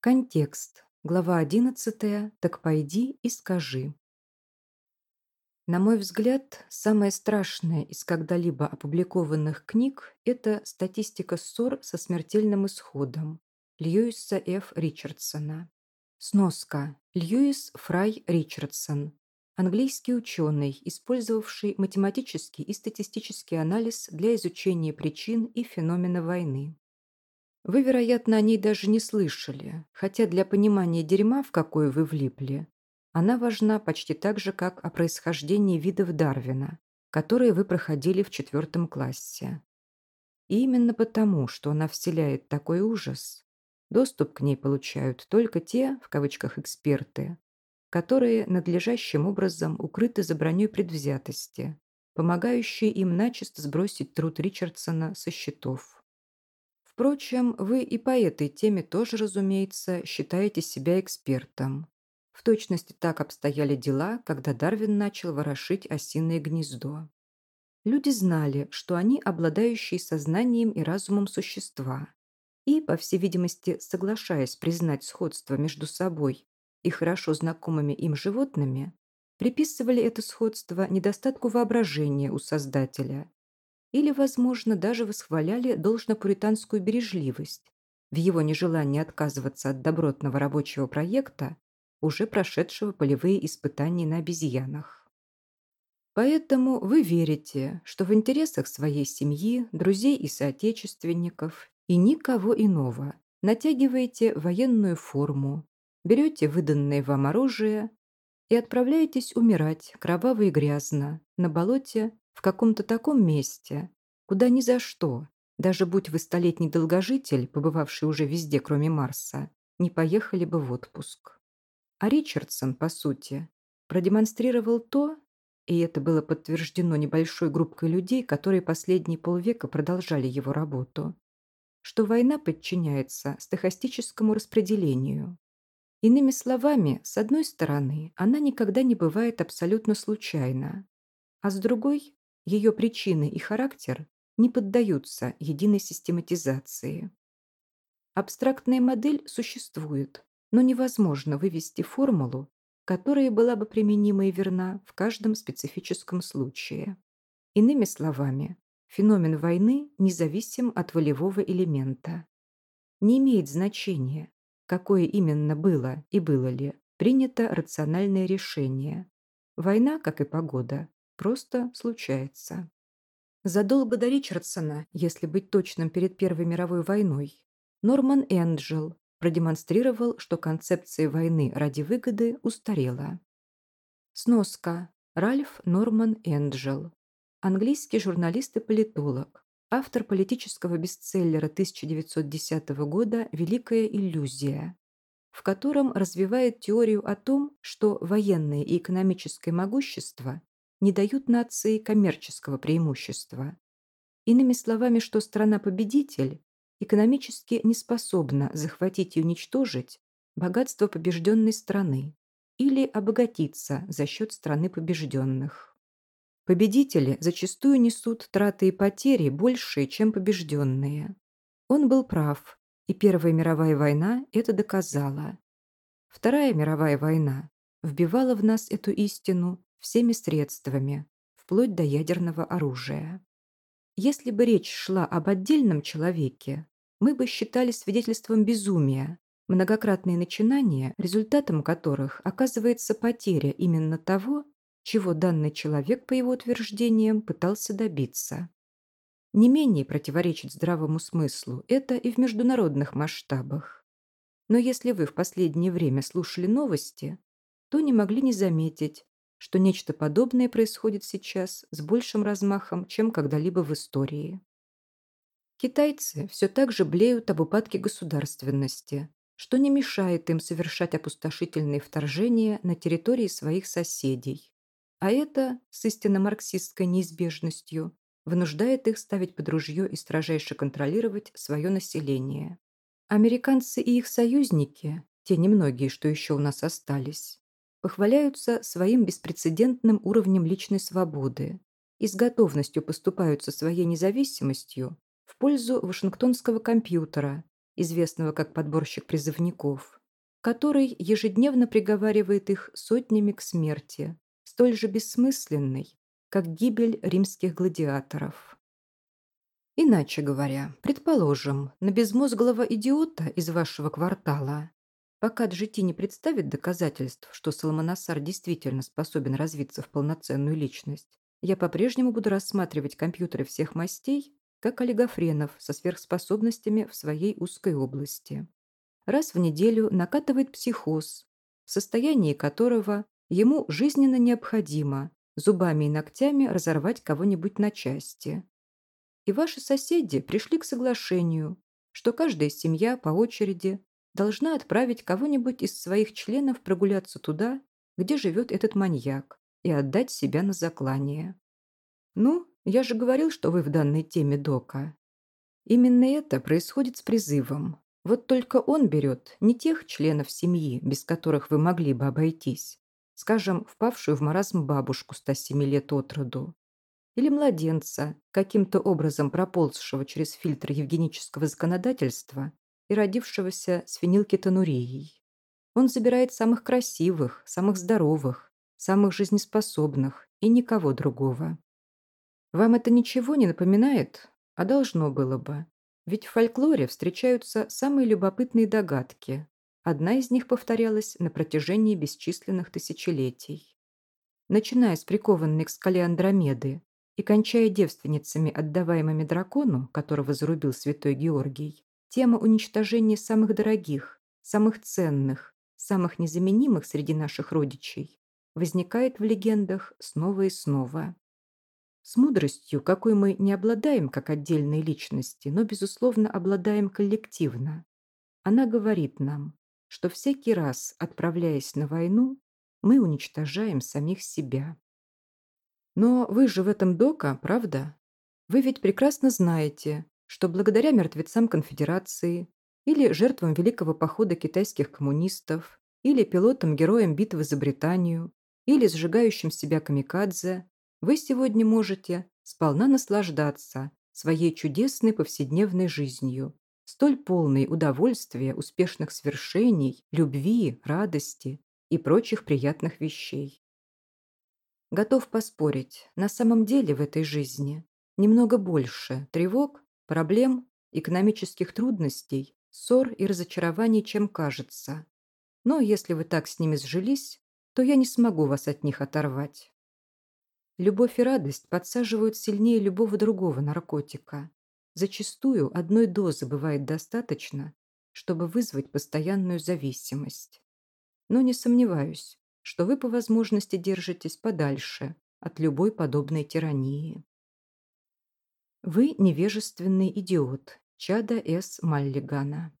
Контекст. Глава 11. Так пойди и скажи. На мой взгляд, самое страшное из когда-либо опубликованных книг – это статистика ссор со смертельным исходом Льюиса Ф. Ричардсона. Сноска. Льюис Фрай Ричардсон. Английский ученый, использовавший математический и статистический анализ для изучения причин и феномена войны. Вы, вероятно, о ней даже не слышали, хотя для понимания дерьма, в какое вы влипли, она важна почти так же, как о происхождении видов Дарвина, которые вы проходили в четвертом классе. И именно потому, что она вселяет такой ужас, доступ к ней получают только те, в кавычках, эксперты, которые надлежащим образом укрыты за броней предвзятости, помогающие им начисто сбросить труд Ричардсона со счетов. Впрочем, вы и по этой теме тоже, разумеется, считаете себя экспертом. В точности так обстояли дела, когда Дарвин начал ворошить осиное гнездо. Люди знали, что они обладающие сознанием и разумом существа, и, по всей видимости, соглашаясь признать сходство между собой и хорошо знакомыми им животными, приписывали это сходство недостатку воображения у Создателя или, возможно, даже восхваляли должно-пуританскую бережливость в его нежелании отказываться от добротного рабочего проекта, уже прошедшего полевые испытания на обезьянах. Поэтому вы верите, что в интересах своей семьи, друзей и соотечественников и никого иного натягиваете военную форму, берете выданное вам оружие и отправляетесь умирать кроваво и грязно на болоте в каком-то таком месте, куда ни за что, даже будь вы столетний долгожитель, побывавший уже везде, кроме Марса, не поехали бы в отпуск. А Ричардсон, по сути, продемонстрировал то, и это было подтверждено небольшой группкой людей, которые последние полвека продолжали его работу, что война подчиняется стохастическому распределению. Иными словами, с одной стороны, она никогда не бывает абсолютно случайна, а с другой ее причины и характер не поддаются единой систематизации. Абстрактная модель существует, но невозможно вывести формулу, которая была бы применима и верна в каждом специфическом случае. Иными словами, феномен войны независим от волевого элемента. Не имеет значения, какое именно было и было ли принято рациональное решение. Война, как и погода, Просто случается. Задолго до Ричардсона, если быть точным перед Первой мировой войной, Норман Энджел продемонстрировал, что концепция войны ради выгоды устарела. Сноска. Ральф Норман Энджел. Английский журналист и политолог. Автор политического бестселлера 1910 года «Великая иллюзия», в котором развивает теорию о том, что военное и экономическое могущество не дают нации коммерческого преимущества. Иными словами, что страна-победитель экономически не способна захватить и уничтожить богатство побежденной страны или обогатиться за счет страны побежденных. Победители зачастую несут траты и потери большие, чем побежденные. Он был прав, и Первая мировая война это доказала. Вторая мировая война вбивала в нас эту истину всеми средствами, вплоть до ядерного оружия. Если бы речь шла об отдельном человеке, мы бы считали свидетельством безумия, многократные начинания, результатом которых оказывается потеря именно того, чего данный человек, по его утверждениям, пытался добиться. Не менее противоречит здравому смыслу это и в международных масштабах. Но если вы в последнее время слушали новости, то не могли не заметить, что нечто подобное происходит сейчас с большим размахом, чем когда-либо в истории. Китайцы все так же блеют об упадке государственности, что не мешает им совершать опустошительные вторжения на территории своих соседей. А это, с истинно марксистской неизбежностью, вынуждает их ставить под ружье и строжайше контролировать свое население. Американцы и их союзники, те немногие, что еще у нас остались, похваляются своим беспрецедентным уровнем личной свободы и с готовностью поступают со своей независимостью в пользу Вашингтонского компьютера, известного как подборщик призывников, который ежедневно приговаривает их сотнями к смерти, столь же бессмысленной, как гибель римских гладиаторов. Иначе говоря, предположим, на безмозглого идиота из вашего квартала, пока Джити не представит доказательств, что Соломонасар действительно способен развиться в полноценную личность, я по-прежнему буду рассматривать компьютеры всех мастей как олигофренов со сверхспособностями в своей узкой области. Раз в неделю накатывает психоз, в состоянии которого ему жизненно необходимо зубами и ногтями разорвать кого-нибудь на части. И ваши соседи пришли к соглашению, что каждая семья по очереди должна отправить кого-нибудь из своих членов прогуляться туда, где живет этот маньяк, и отдать себя на заклание. Ну, я же говорил, что вы в данной теме дока. Именно это происходит с призывом. Вот только он берет не тех членов семьи, без которых вы могли бы обойтись, скажем, впавшую в маразм бабушку 107 лет от роду, или младенца, каким-то образом проползшего через фильтр евгенического законодательства и родившегося с фенилкетонурией. Он забирает самых красивых, самых здоровых, самых жизнеспособных и никого другого. Вам это ничего не напоминает? А должно было бы. Ведь в фольклоре встречаются самые любопытные догадки, Одна из них повторялась на протяжении бесчисленных тысячелетий. Начиная с прикованной к скале Андромеды и кончая девственницами, отдаваемыми дракону, которого зарубил святой Георгий, тема уничтожения самых дорогих, самых ценных, самых незаменимых среди наших родичей возникает в легендах снова и снова. С мудростью, какой мы не обладаем как отдельные личности, но, безусловно, обладаем коллективно. Она говорит нам, что всякий раз, отправляясь на войну, мы уничтожаем самих себя. Но вы же в этом дока, правда? Вы ведь прекрасно знаете, что благодаря мертвецам конфедерации или жертвам Великого похода китайских коммунистов, или пилотам-героям битвы за Британию, или сжигающим себя камикадзе, вы сегодня можете сполна наслаждаться своей чудесной повседневной жизнью, столь полный удовольствия, успешных свершений, любви, радости и прочих приятных вещей. Готов поспорить, на самом деле в этой жизни немного больше тревог, проблем, экономических трудностей, ссор и разочарований, чем кажется. Но если вы так с ними сжились, то я не смогу вас от них оторвать. Любовь и радость подсаживают сильнее любого другого наркотика. Зачастую одной дозы бывает достаточно, чтобы вызвать постоянную зависимость. Но не сомневаюсь, что вы по возможности держитесь подальше от любой подобной тирании. Вы невежественный идиот, чада С. Маллигана.